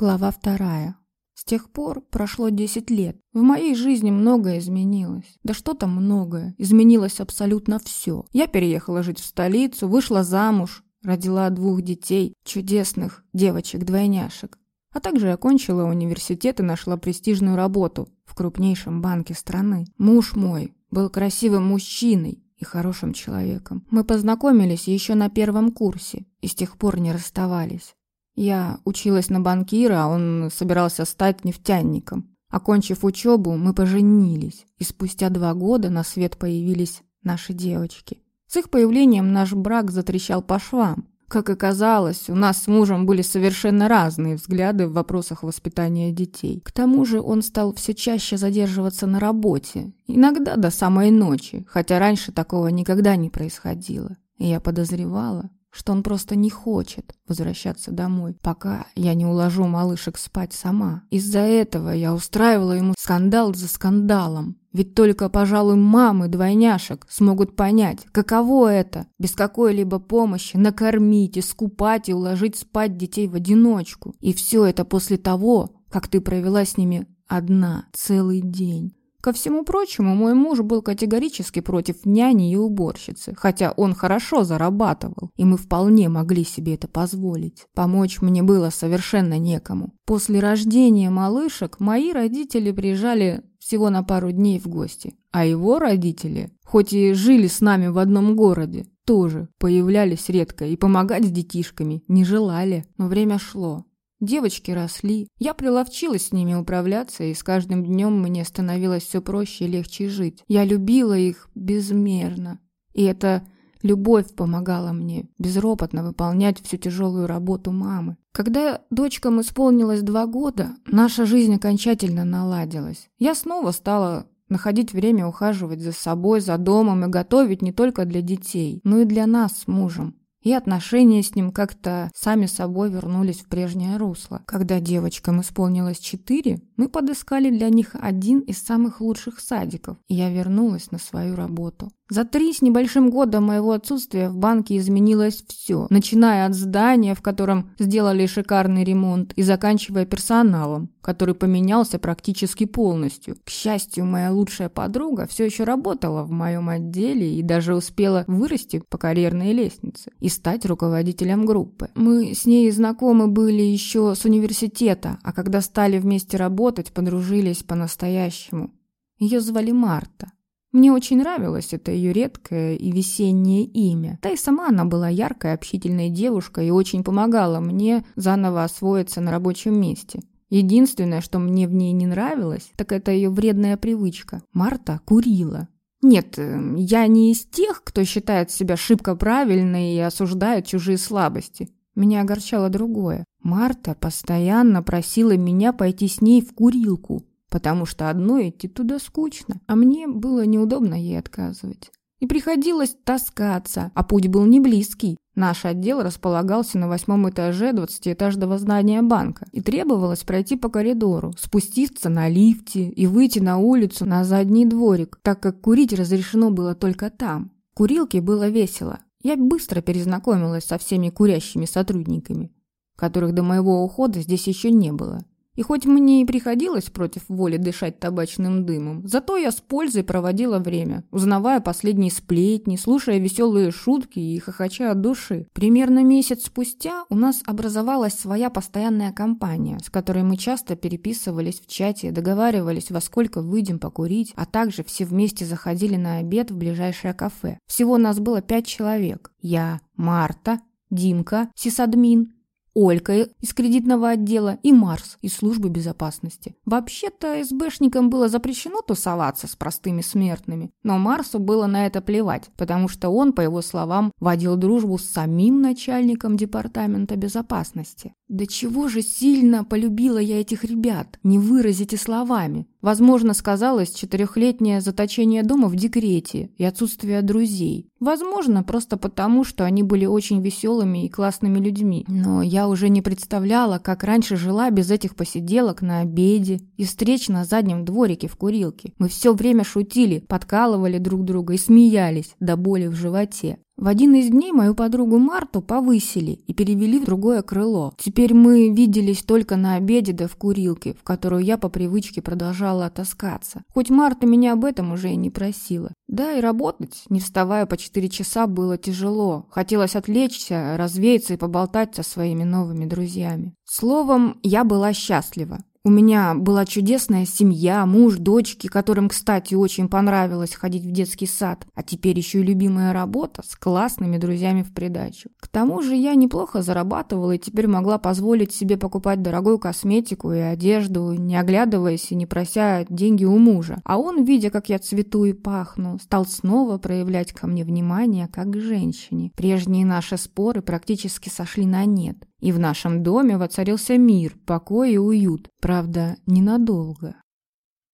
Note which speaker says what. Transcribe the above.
Speaker 1: Глава вторая. С тех пор прошло 10 лет. В моей жизни многое изменилось. Да что там многое. Изменилось абсолютно все. Я переехала жить в столицу, вышла замуж, родила двух детей, чудесных девочек-двойняшек. А также окончила университет и нашла престижную работу в крупнейшем банке страны. Муж мой был красивым мужчиной и хорошим человеком. Мы познакомились еще на первом курсе и с тех пор не расставались. Я училась на банкира, а он собирался стать нефтяником. Окончив учебу, мы поженились, и спустя два года на свет появились наши девочки. С их появлением наш брак затрещал по швам. Как оказалось, у нас с мужем были совершенно разные взгляды в вопросах воспитания детей. К тому же он стал все чаще задерживаться на работе, иногда до самой ночи, хотя раньше такого никогда не происходило. И я подозревала, что он просто не хочет возвращаться домой, пока я не уложу малышек спать сама. Из-за этого я устраивала ему скандал за скандалом. Ведь только, пожалуй, мамы двойняшек смогут понять, каково это, без какой-либо помощи, накормить, искупать и уложить спать детей в одиночку. И все это после того, как ты провела с ними одна целый день. Ко всему прочему, мой муж был категорически против няни и уборщицы, хотя он хорошо зарабатывал, и мы вполне могли себе это позволить. Помочь мне было совершенно некому. После рождения малышек мои родители приезжали всего на пару дней в гости, а его родители, хоть и жили с нами в одном городе, тоже появлялись редко и помогать с детишками не желали. Но время шло. Девочки росли, я приловчилась с ними управляться, и с каждым днем мне становилось все проще и легче жить. Я любила их безмерно, и эта любовь помогала мне безропотно выполнять всю тяжелую работу мамы. Когда дочкам исполнилось два года, наша жизнь окончательно наладилась. Я снова стала находить время ухаживать за собой, за домом и готовить не только для детей, но и для нас с мужем и отношения с ним как-то сами собой вернулись в прежнее русло. Когда девочкам исполнилось четыре, мы подыскали для них один из самых лучших садиков, и я вернулась на свою работу. За три с небольшим года моего отсутствия в банке изменилось все, начиная от здания, в котором сделали шикарный ремонт, и заканчивая персоналом, который поменялся практически полностью. К счастью, моя лучшая подруга все еще работала в моем отделе и даже успела вырасти по карьерной лестнице и стать руководителем группы. Мы с ней знакомы были еще с университета, а когда стали вместе работать, подружились по-настоящему. Ее звали Марта. Мне очень нравилось это ее редкое и весеннее имя. Да и сама она была яркой, общительной девушкой и очень помогала мне заново освоиться на рабочем месте. Единственное, что мне в ней не нравилось, так это ее вредная привычка. Марта курила. Нет, эм, я не из тех, кто считает себя шибко правильной и осуждает чужие слабости. Меня огорчало другое. Марта постоянно просила меня пойти с ней в курилку потому что одной идти туда скучно, а мне было неудобно ей отказывать. И приходилось таскаться, а путь был не близкий. Наш отдел располагался на восьмом этаже двадцатиэтажного здания банка, и требовалось пройти по коридору, спуститься на лифте и выйти на улицу на задний дворик, так как курить разрешено было только там. В курилке было весело. Я быстро перезнакомилась со всеми курящими сотрудниками, которых до моего ухода здесь еще не было. И хоть мне и приходилось против воли дышать табачным дымом, зато я с пользой проводила время, узнавая последние сплетни, слушая веселые шутки и хохоча от души. Примерно месяц спустя у нас образовалась своя постоянная компания, с которой мы часто переписывались в чате, договаривались, во сколько выйдем покурить, а также все вместе заходили на обед в ближайшее кафе. Всего нас было пять человек. Я, Марта, Димка, сисадмин, Олька из кредитного отдела и Марс из службы безопасности. Вообще-то СБшникам было запрещено тусоваться с простыми смертными, но Марсу было на это плевать, потому что он, по его словам, водил дружбу с самим начальником департамента безопасности. Да чего же сильно полюбила я этих ребят, не выразите словами. Возможно, сказалось четырехлетнее заточение дома в декрете и отсутствие друзей. Возможно, просто потому, что они были очень веселыми и классными людьми. Но я уже не представляла, как раньше жила без этих посиделок на обеде и встреч на заднем дворике в курилке. Мы все время шутили, подкалывали друг друга и смеялись до боли в животе. В один из дней мою подругу Марту повысили и перевели в другое крыло. Теперь мы виделись только на обеде да в курилке, в которую я по привычке продолжала таскаться. Хоть Марта меня об этом уже и не просила. Да, и работать, не вставая по четыре часа, было тяжело. Хотелось отвлечься, развеяться и поболтать со своими новыми друзьями. Словом, я была счастлива. У меня была чудесная семья, муж, дочки, которым, кстати, очень понравилось ходить в детский сад, а теперь еще и любимая работа с классными друзьями в придачу. К тому же я неплохо зарабатывала и теперь могла позволить себе покупать дорогую косметику и одежду, не оглядываясь и не прося деньги у мужа. А он, видя, как я цвету и пахну, стал снова проявлять ко мне внимание как к женщине. Прежние наши споры практически сошли на нет. И в нашем доме воцарился мир, покой и уют. Правда, ненадолго.